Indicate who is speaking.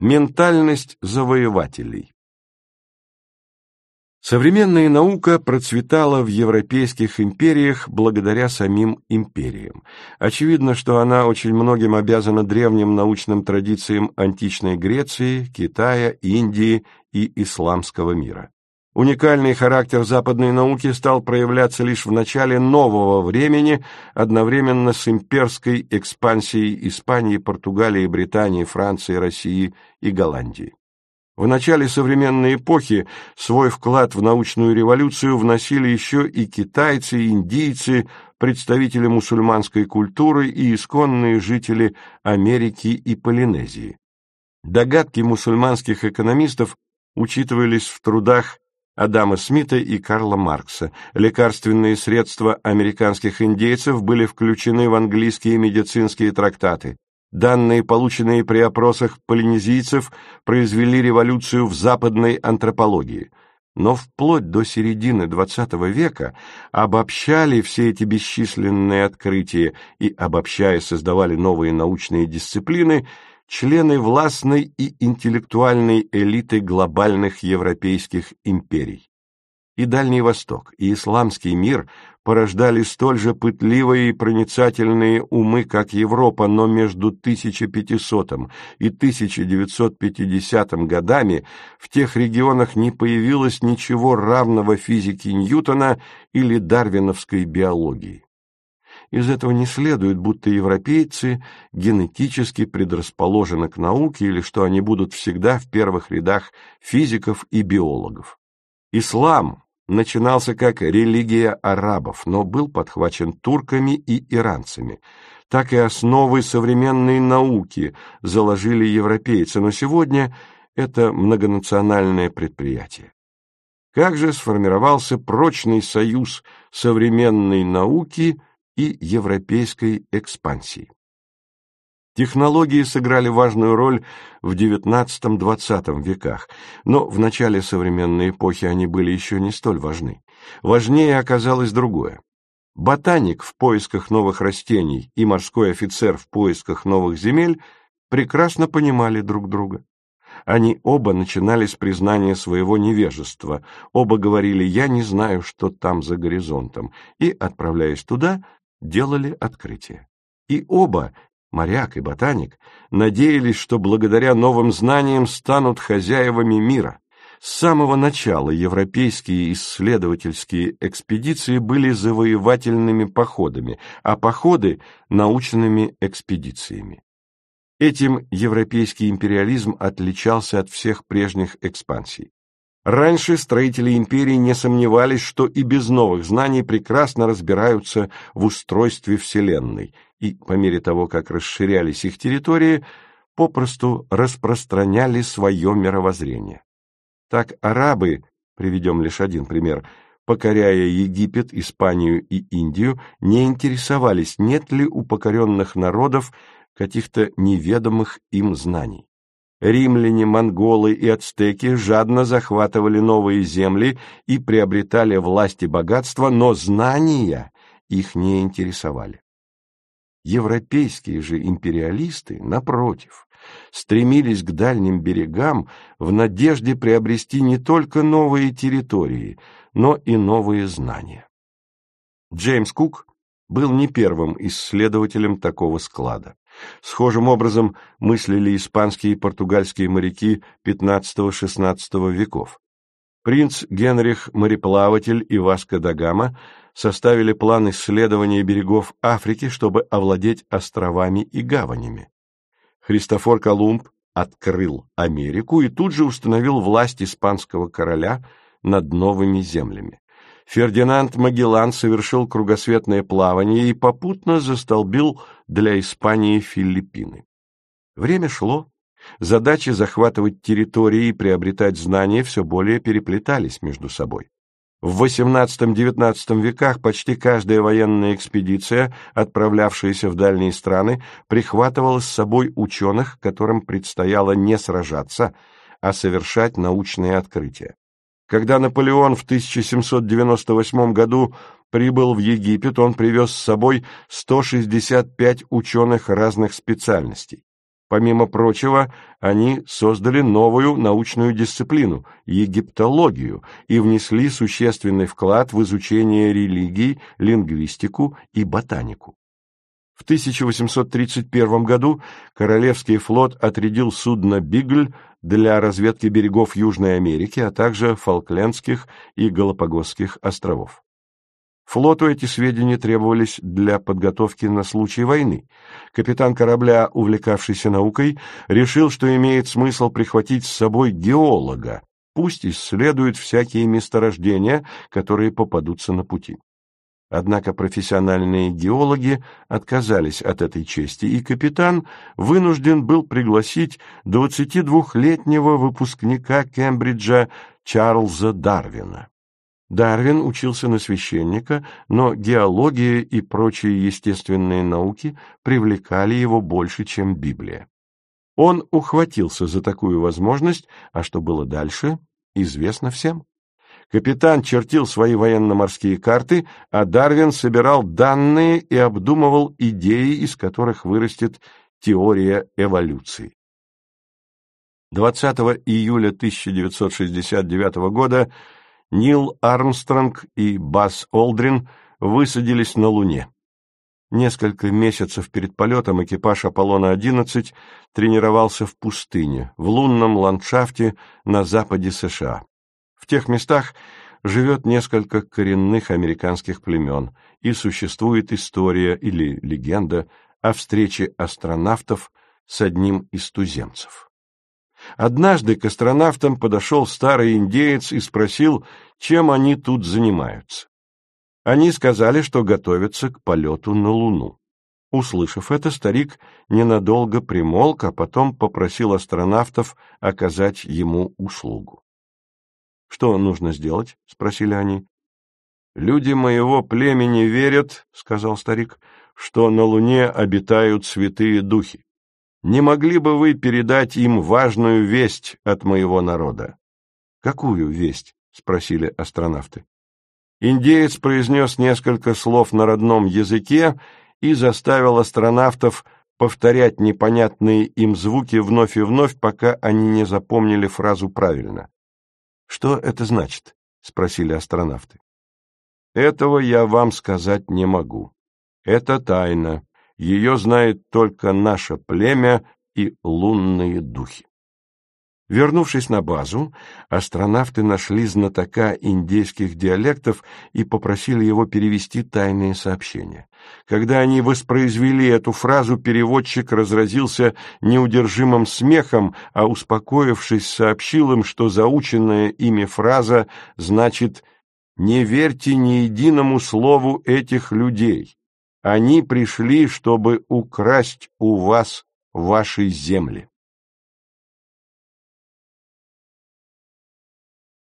Speaker 1: Ментальность завоевателей Современная наука процветала в европейских империях благодаря самим империям. Очевидно, что она очень многим обязана древним научным традициям античной Греции, Китая, Индии и исламского мира. Уникальный характер западной науки стал проявляться лишь в начале нового времени, одновременно с имперской экспансией Испании, Португалии, Британии, Франции, России и Голландии. В начале современной эпохи свой вклад в научную революцию вносили еще и китайцы, индийцы, представители мусульманской культуры и исконные жители Америки и Полинезии. Догадки мусульманских экономистов учитывались в трудах Адама Смита и Карла Маркса. Лекарственные средства американских индейцев были включены в английские медицинские трактаты. Данные, полученные при опросах полинезийцев, произвели революцию в западной антропологии. Но вплоть до середины XX века обобщали все эти бесчисленные открытия и, обобщая, создавали новые научные дисциплины – члены властной и интеллектуальной элиты глобальных европейских империй. И Дальний Восток, и исламский мир порождали столь же пытливые и проницательные умы, как Европа, но между 1500 и 1950 годами в тех регионах не появилось ничего равного физике Ньютона или дарвиновской биологии. Из этого не следует, будто европейцы генетически предрасположены к науке или что они будут всегда в первых рядах физиков и биологов. Ислам начинался как религия арабов, но был подхвачен турками и иранцами. Так и основы современной науки заложили европейцы, но сегодня это многонациональное предприятие. Как же сформировался прочный союз современной науки и европейской экспансии? Технологии сыграли важную роль в XIX-XX веках, но в начале современной эпохи они были еще не столь важны. Важнее оказалось другое. Ботаник в поисках новых растений и морской офицер в поисках новых земель прекрасно понимали друг друга. Они оба начинали с признания своего невежества, оба говорили «я не знаю, что там за горизонтом», и, отправляясь туда, делали открытие. И оба моряк и ботаник, надеялись, что благодаря новым знаниям станут хозяевами мира. С самого начала европейские исследовательские экспедиции были завоевательными походами, а походы – научными экспедициями. Этим европейский империализм отличался от всех прежних экспансий. Раньше строители империи не сомневались, что и без новых знаний прекрасно разбираются в устройстве Вселенной – и по мере того, как расширялись их территории, попросту распространяли свое мировоззрение. Так арабы, приведем лишь один пример, покоряя Египет, Испанию и Индию, не интересовались, нет ли у покоренных народов каких-то неведомых им знаний. Римляне, монголы и ацтеки жадно захватывали новые земли и приобретали власть и богатство, но знания их не интересовали. Европейские же империалисты, напротив, стремились к дальним берегам в надежде приобрести не только новые территории, но и новые знания. Джеймс Кук был не первым исследователем такого склада. Схожим образом мыслили испанские и португальские моряки XV-XVI веков. Принц Генрих Мореплаватель и Васко да Гама составили план исследования берегов Африки, чтобы овладеть островами и гаванями. Христофор Колумб открыл Америку и тут же установил власть испанского короля над новыми землями. Фердинанд Магеллан совершил кругосветное плавание и попутно застолбил для Испании Филиппины. Время шло, задачи захватывать территории и приобретать знания все более переплетались между собой. В XVIII-XIX веках почти каждая военная экспедиция, отправлявшаяся в дальние страны, прихватывала с собой ученых, которым предстояло не сражаться, а совершать научные открытия. Когда Наполеон в 1798 году прибыл в Египет, он привез с собой 165 ученых разных специальностей. Помимо прочего, они создали новую научную дисциплину – египтологию и внесли существенный вклад в изучение религий, лингвистику и ботанику. В 1831 году Королевский флот отрядил судно «Бигль» для разведки берегов Южной Америки, а также Фолклендских и Галапагосских островов. Флоту эти сведения требовались для подготовки на случай войны. Капитан корабля, увлекавшийся наукой, решил, что имеет смысл прихватить с собой геолога, пусть исследует всякие месторождения, которые попадутся на пути. Однако профессиональные геологи отказались от этой чести, и капитан вынужден был пригласить 22-летнего выпускника Кембриджа Чарльза Дарвина. Дарвин учился на священника, но геология и прочие естественные науки привлекали его больше, чем Библия. Он ухватился за такую возможность, а что было дальше, известно всем. Капитан чертил свои военно-морские карты, а Дарвин собирал данные и обдумывал идеи, из которых вырастет теория эволюции. 20 июля 1969 года Нил Армстронг и Бас Олдрин высадились на Луне. Несколько месяцев перед полетом экипаж Аполлона-11 тренировался в пустыне, в лунном ландшафте на западе США. Тех местах живет несколько коренных американских племен, и существует история или легенда о встрече астронавтов с одним из туземцев. Однажды к астронавтам подошел старый индеец и спросил, чем они тут занимаются. Они сказали, что готовятся к полету на Луну. Услышав это, старик ненадолго примолк, а потом попросил астронавтов оказать ему услугу. — Что нужно сделать? — спросили они. — Люди моего племени верят, — сказал старик, — что на Луне обитают святые духи. Не могли бы вы передать им важную весть от моего народа? — Какую весть? — спросили астронавты. Индеец произнес несколько слов на родном языке и заставил астронавтов повторять непонятные им звуки вновь и вновь, пока они не запомнили фразу правильно. — Что это значит? — спросили астронавты. — Этого я вам сказать не могу. Это тайна, ее знает только наше племя и лунные духи. Вернувшись на базу, астронавты нашли знатока индейских диалектов и попросили его перевести тайные сообщения. Когда они воспроизвели эту фразу, переводчик разразился неудержимым смехом, а, успокоившись, сообщил им, что заученная ими фраза значит «Не верьте ни единому слову этих людей. Они пришли, чтобы украсть у вас ваши земли.